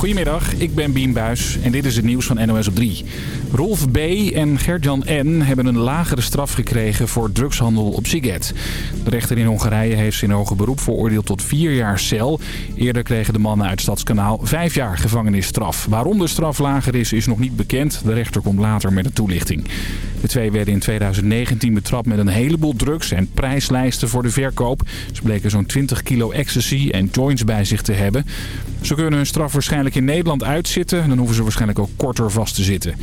Goedemiddag, ik ben Bien en dit is het nieuws van NOS op 3. Rolf B. en Gertjan N. hebben een lagere straf gekregen voor drugshandel op Siget. De rechter in Hongarije heeft ze in hoger beroep veroordeeld tot vier jaar cel. Eerder kregen de mannen uit Stadskanaal vijf jaar gevangenisstraf. Waarom de straf lager is, is nog niet bekend. De rechter komt later met een toelichting. De twee werden in 2019 betrapt met een heleboel drugs en prijslijsten voor de verkoop. Ze bleken zo'n 20 kilo ecstasy en joints bij zich te hebben. Ze kunnen hun straf waarschijnlijk in Nederland uitzitten. Dan hoeven ze waarschijnlijk ook korter vast te zitten.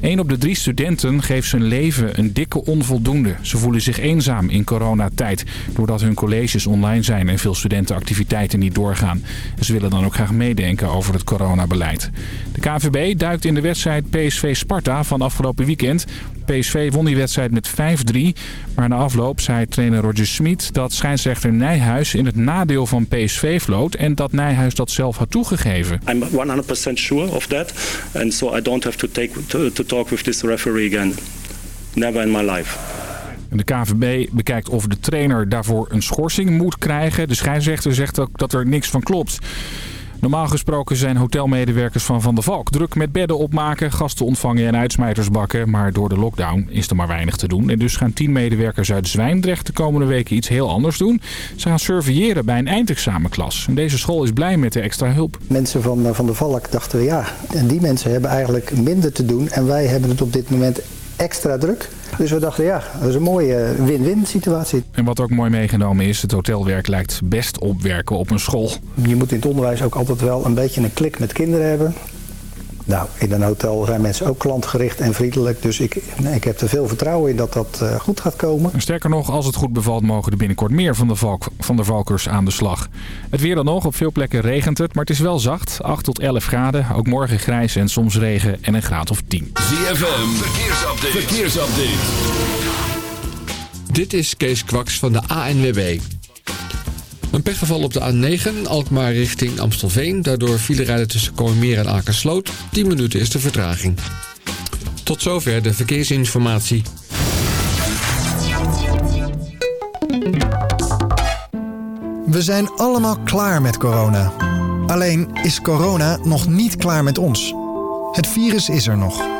Een op de drie studenten geeft zijn leven een dikke onvoldoende. Ze voelen zich eenzaam in coronatijd. Doordat hun colleges online zijn en veel studentenactiviteiten niet doorgaan. Ze willen dan ook graag meedenken over het coronabeleid. De KVB duikt in de wedstrijd PSV Sparta van afgelopen weekend. PSV won die wedstrijd met 5-3. Maar na afloop zei trainer Roger Smit dat scheidsrechter Nijhuis in het nadeel van PSV floot. En dat Nijhuis dat zelf had toegegeven. I'm 100% sure of that. And so I don't have to, take, to, to talk with this referee again. Never in my life. De KVB bekijkt of de trainer daarvoor een schorsing moet krijgen. De scheidsrechter zegt ook dat er niks van klopt. Normaal gesproken zijn hotelmedewerkers van Van der Valk druk met bedden opmaken, gasten ontvangen en uitsmijters bakken. Maar door de lockdown is er maar weinig te doen. En dus gaan tien medewerkers uit Zwijndrecht de komende weken iets heel anders doen. Ze gaan surveilleren bij een eindexamenklas. En deze school is blij met de extra hulp. Mensen van Van der Valk dachten ja, en die mensen hebben eigenlijk minder te doen. En wij hebben het op dit moment extra druk. Dus we dachten, ja, dat is een mooie win-win situatie. En wat ook mooi meegenomen is, het hotelwerk lijkt best op werken op een school. Je moet in het onderwijs ook altijd wel een beetje een klik met kinderen hebben. Nou, in een hotel zijn mensen ook klantgericht en vriendelijk. Dus ik, ik heb er veel vertrouwen in dat dat uh, goed gaat komen. En sterker nog, als het goed bevalt, mogen er binnenkort meer van de, valk, van de valkers aan de slag. Het weer dan nog. Op veel plekken regent het, maar het is wel zacht. 8 tot 11 graden. Ook morgen grijs en soms regen en een graad of 10. ZFM, verkeersupdate. verkeersupdate. Dit is Kees Kwaks van de ANWB. Een pechgeval op de A9, Alkmaar richting Amstelveen. Daardoor file rijden tussen Kooimeer en Akersloot. 10 minuten is de vertraging. Tot zover de verkeersinformatie. We zijn allemaal klaar met corona. Alleen is corona nog niet klaar met ons. Het virus is er nog.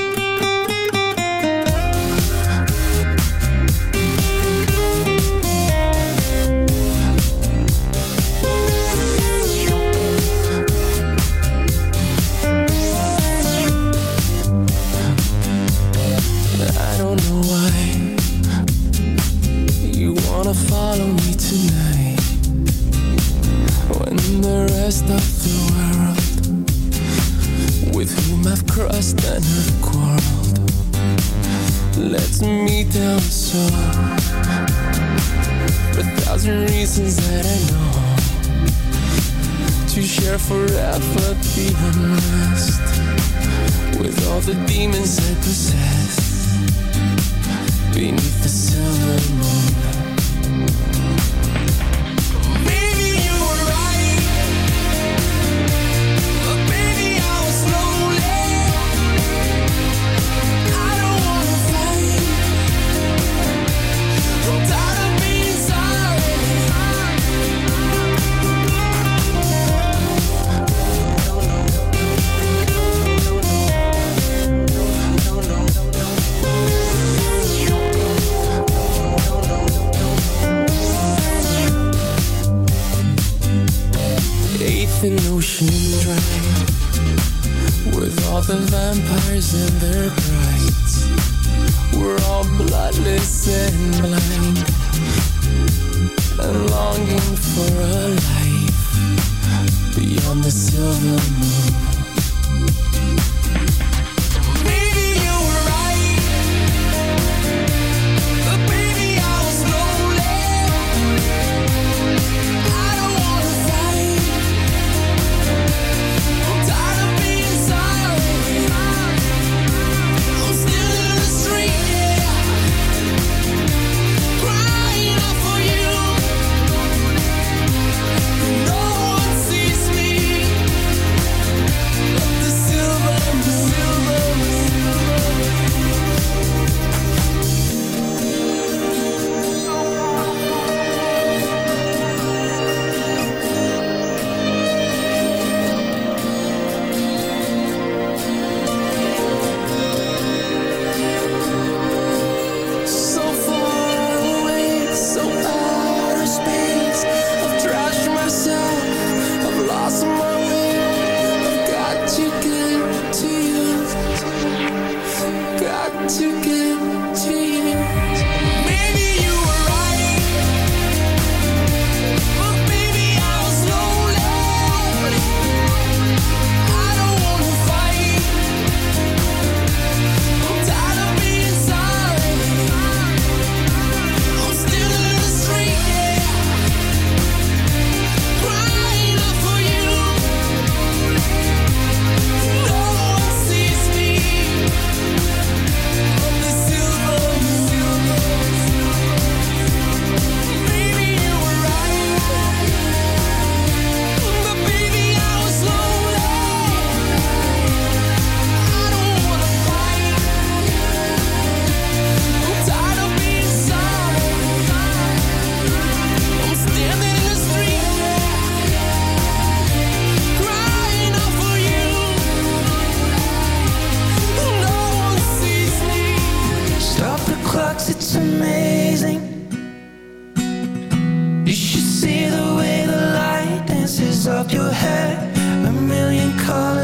head, a million colors.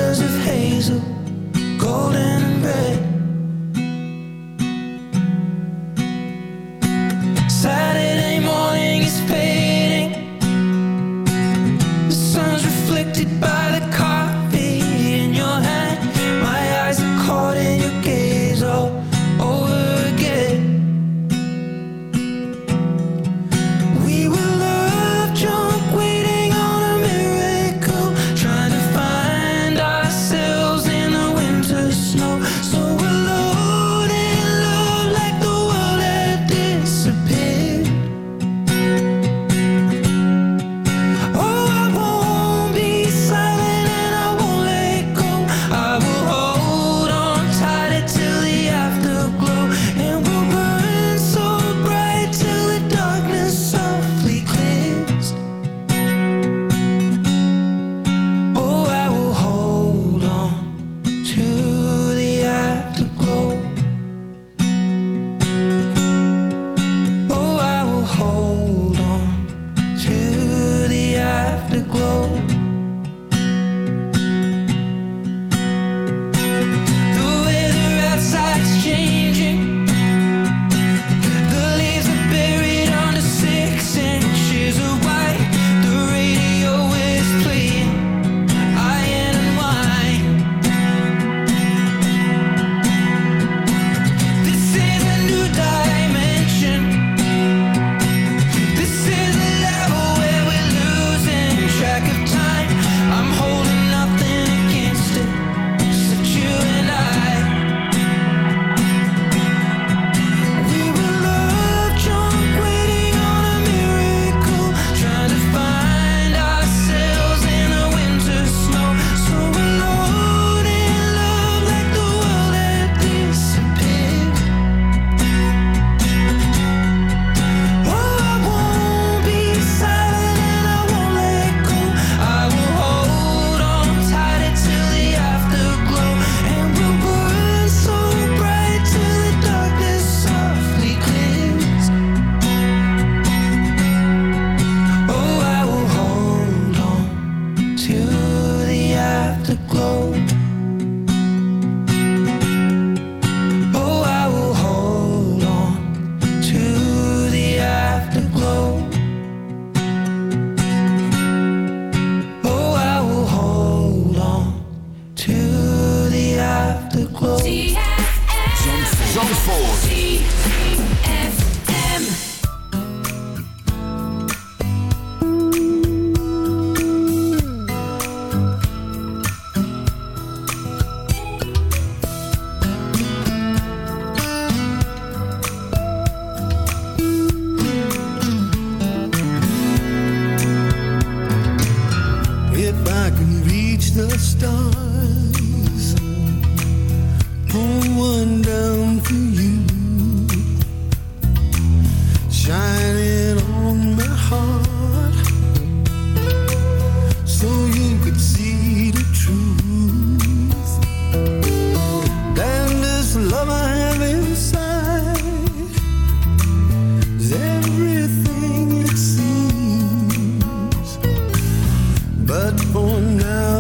Now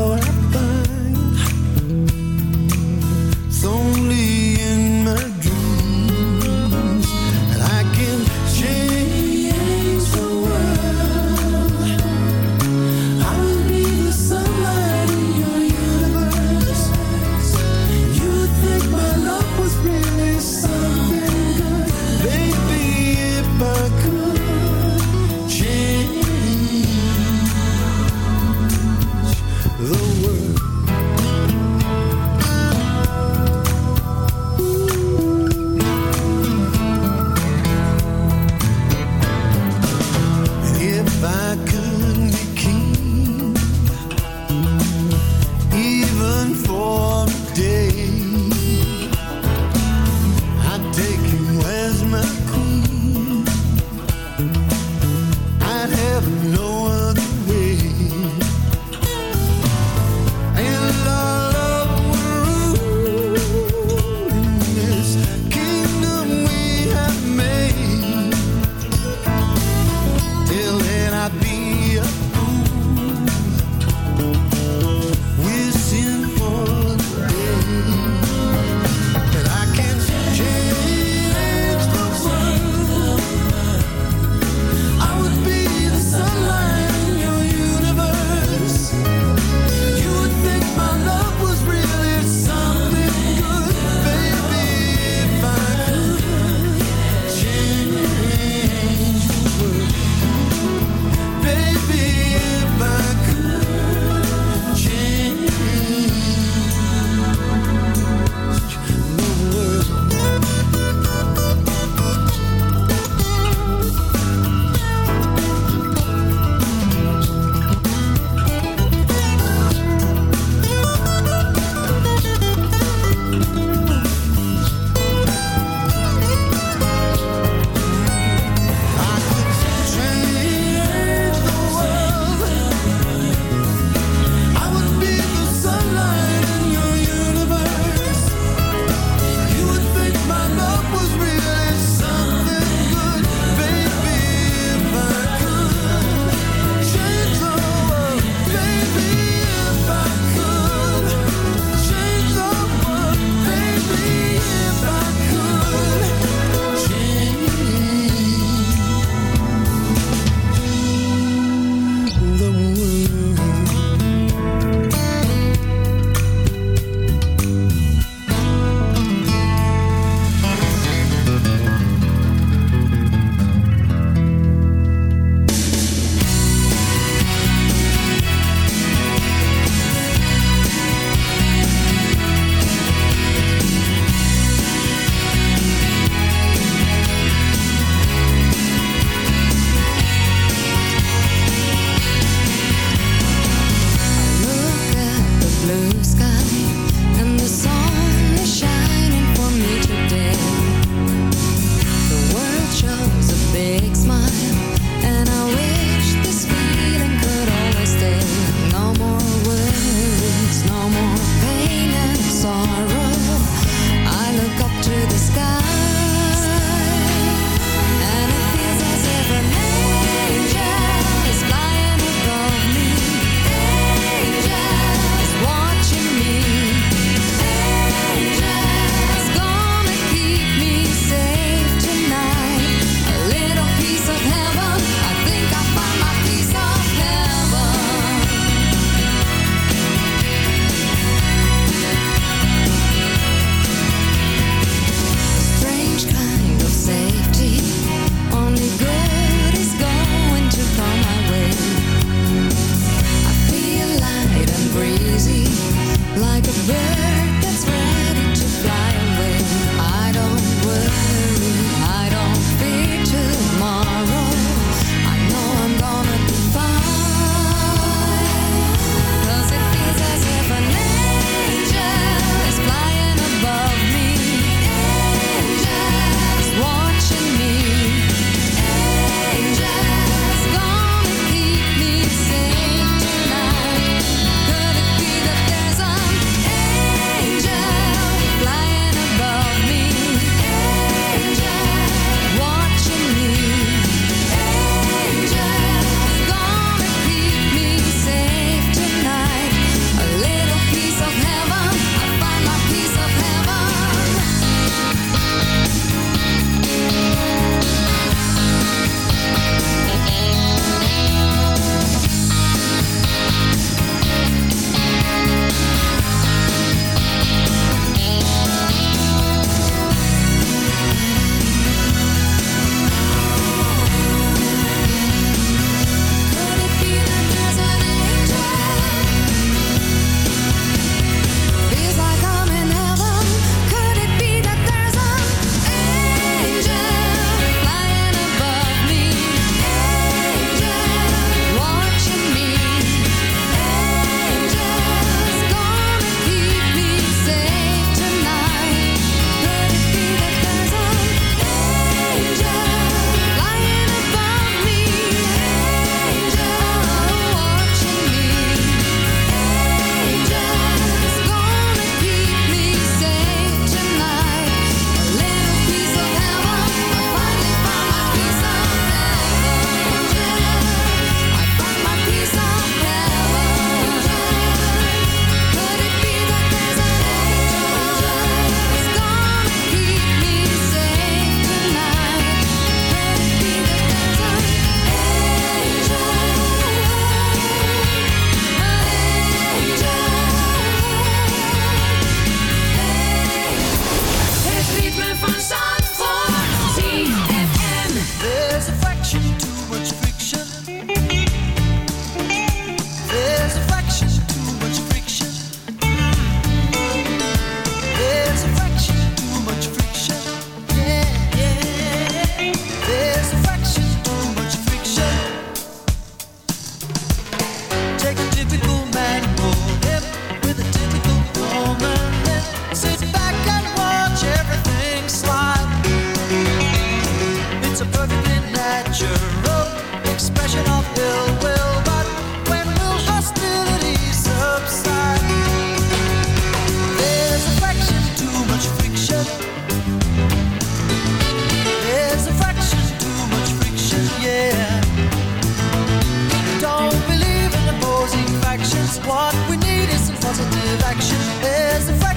positive action. There's a fraction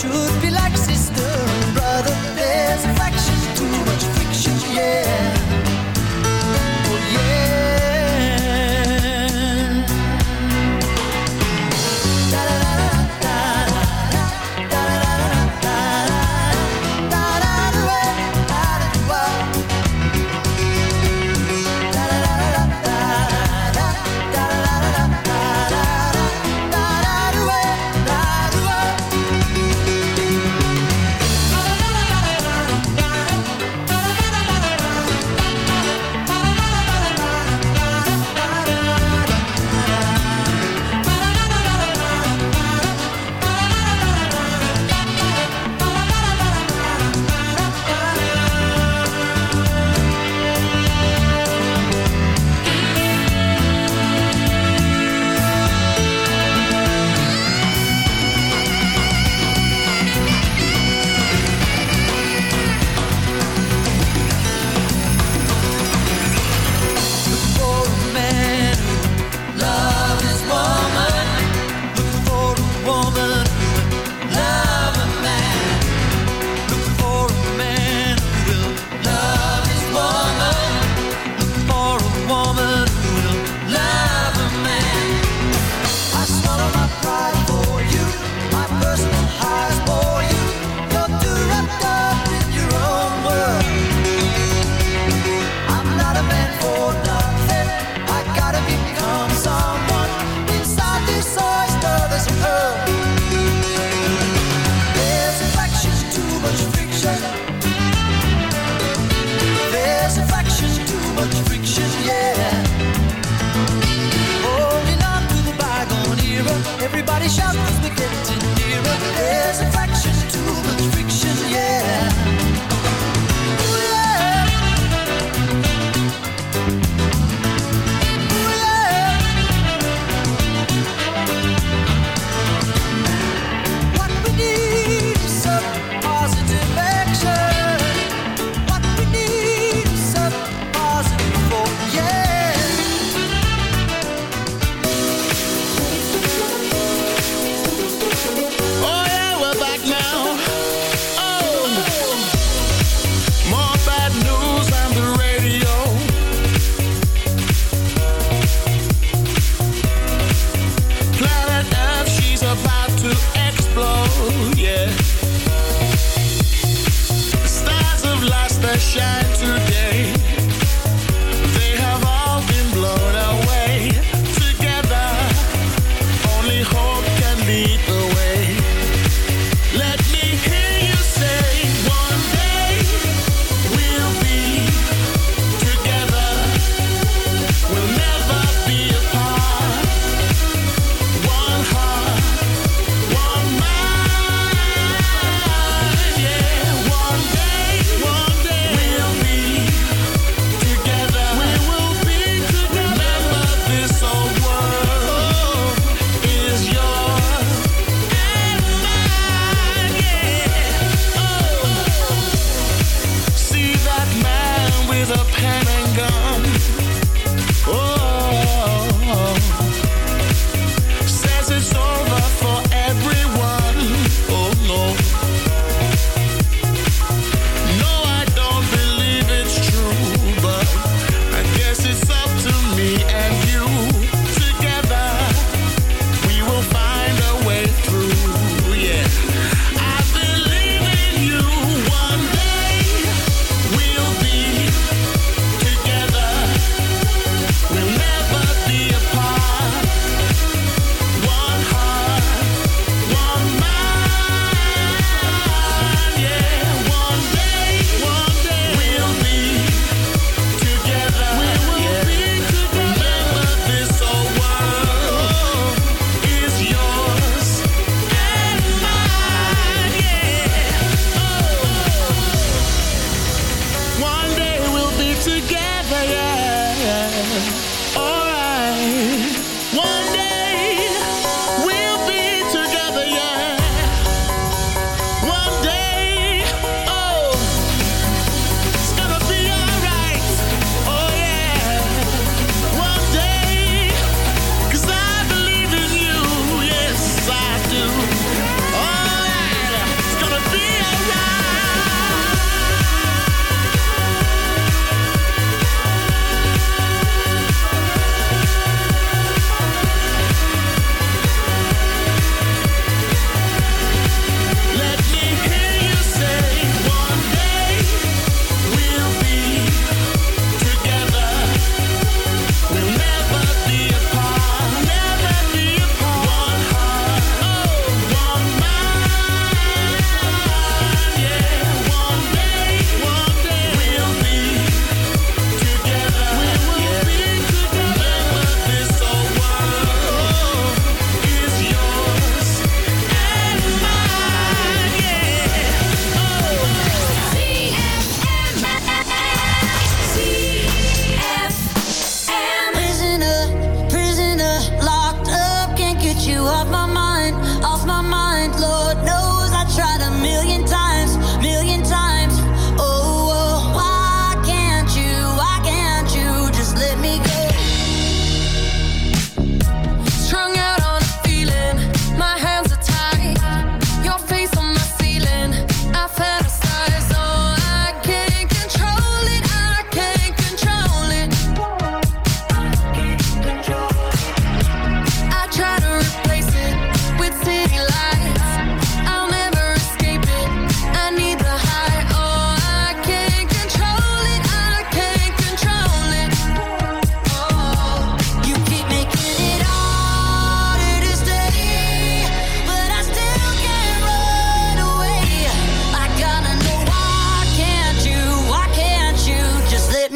should be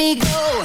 me go.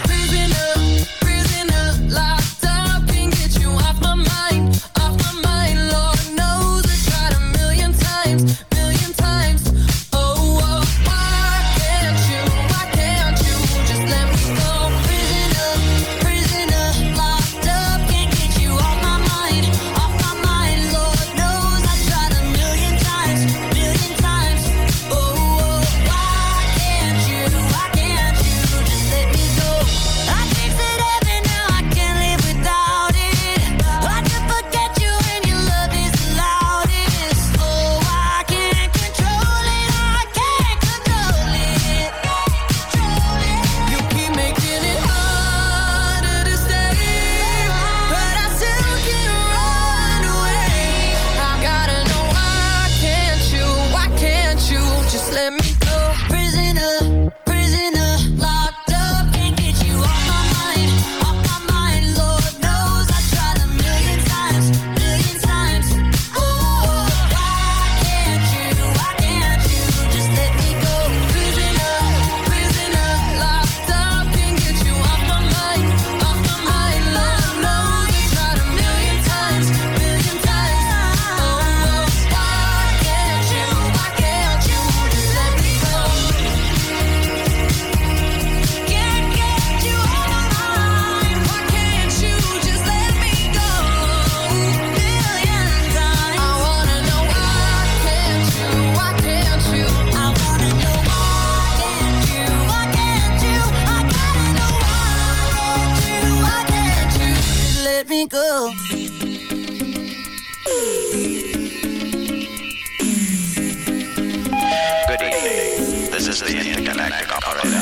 Mac operator.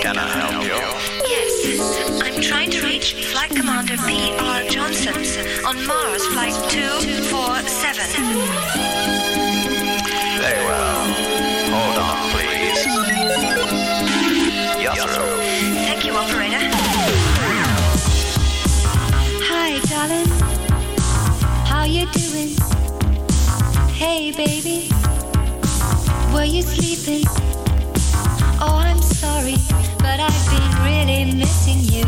Can I help you? Yes, I'm trying to reach Flight Commander P.R. Johnson on Mars Flight 247. Very well. Hold on, please. Yes, sir. Thank you, operator. Hi, darling. How you doing? Hey, baby. Were you sleeping? sorry, but I've been really missing you.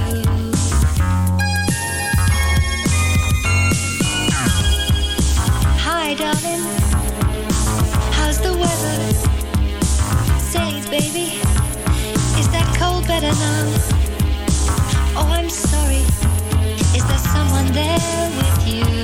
Hi, darling. How's the weather? Say, baby, is that cold better now? Oh, I'm sorry. Is there someone there with you?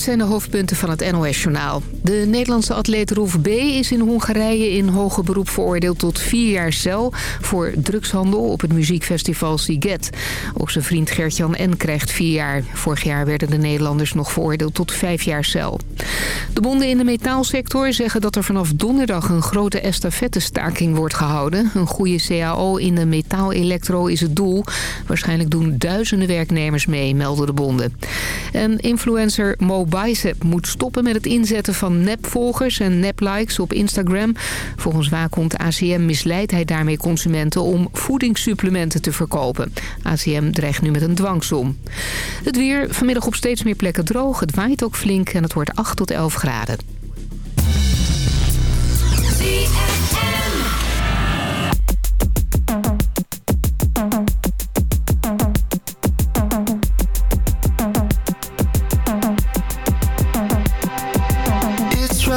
Zijn de hoofdpunten van het NOS-journaal. De Nederlandse atleet Rolf B. is in Hongarije in hoger beroep veroordeeld tot vier jaar cel... voor drugshandel op het muziekfestival Siget. Ook zijn vriend Gert-Jan N. krijgt vier jaar. Vorig jaar werden de Nederlanders nog veroordeeld tot vijf jaar cel. De bonden in de metaalsector zeggen dat er vanaf donderdag een grote estafettestaking wordt gehouden. Een goede CAO in de metaal-elektro is het doel. Waarschijnlijk doen duizenden werknemers mee, melden de bonden. En influencer Mo Bicep moet stoppen met het inzetten van nepvolgers en neplikes op Instagram. Volgens waakhond ACM misleidt hij daarmee consumenten om voedingssupplementen te verkopen. ACM dreigt nu met een dwangsom. Het weer vanmiddag op steeds meer plekken droog. Het waait ook flink en het wordt 8 tot 11 graden.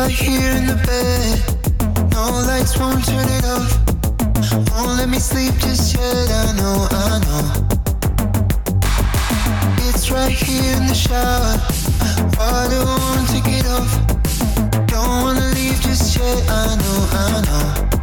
Right here in the bed. No lights won't turn it off. Won't let me sleep just yet. I know, I know. It's right here in the shower. Water won't wanna take it off. Don't wanna leave just yet. I know, I know.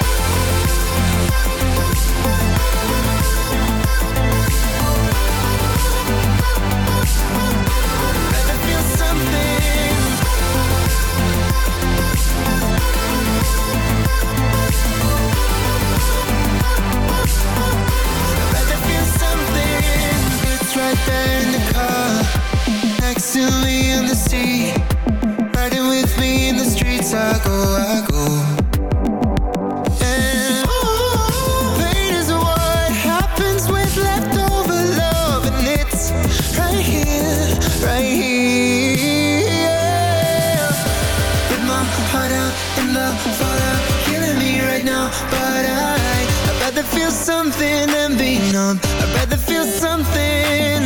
I'd rather feel something than be numb. I'd rather feel something.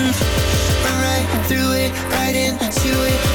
Run right through it, right into it.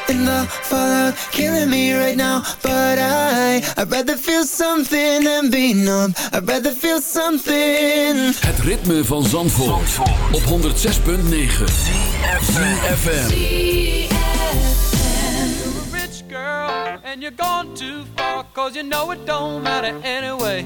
in the fallout, killing me right now. But I, I'd rather feel something than be numb. I'd rather feel something. Het ritme van Zandvoort, op 106.9 FM. rich girl and you're gone too far cause you know it don't matter anyway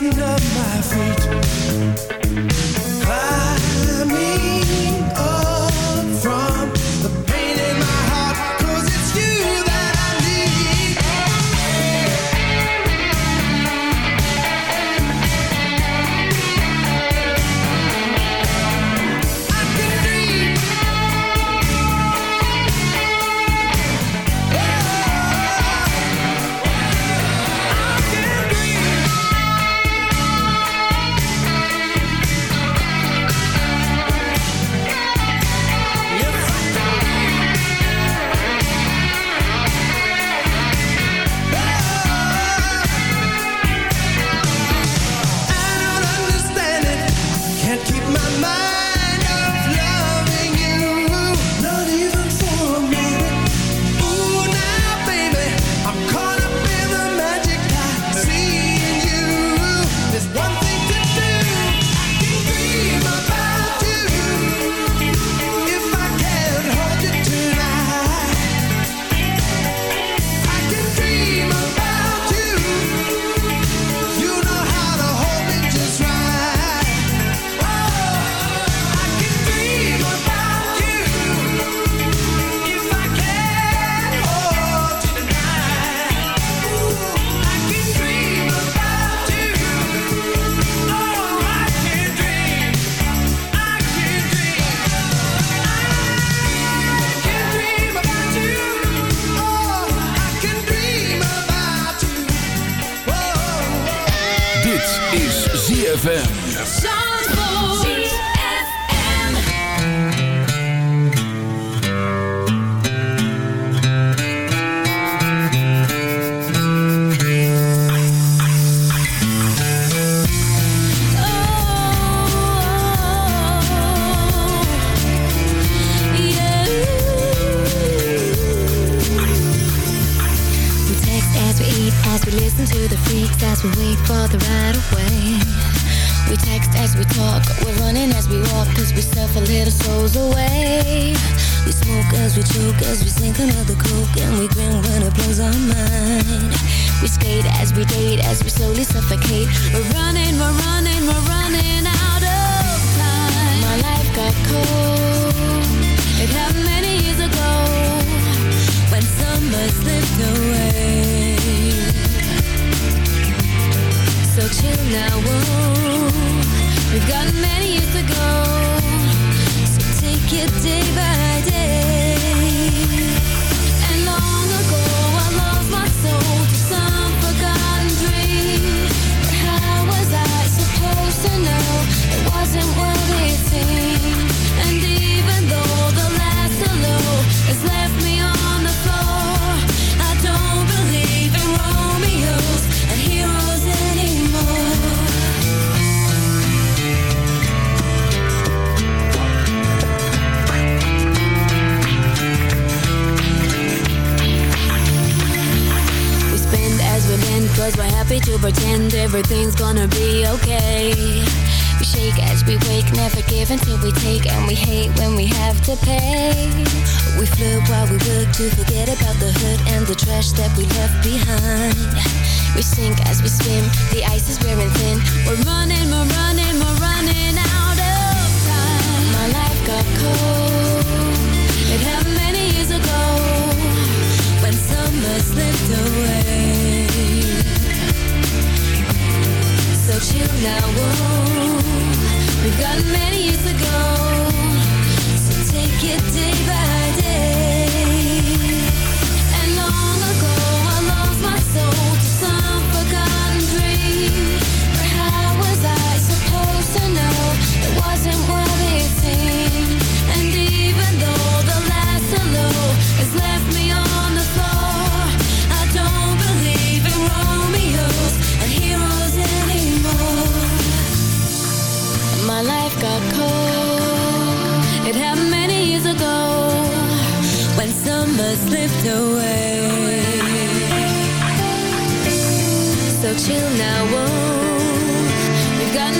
under my feet. We're running, we're running, we're running out of time. My life got cold. It happened many years ago when summer slipped away. So chill now. We've got many years. So take it day by drift away. So chill now, whoa We've got